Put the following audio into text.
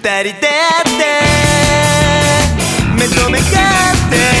人で会って目と目が合って。